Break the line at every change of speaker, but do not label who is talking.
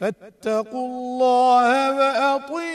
فاتقوا الله وأطيعوا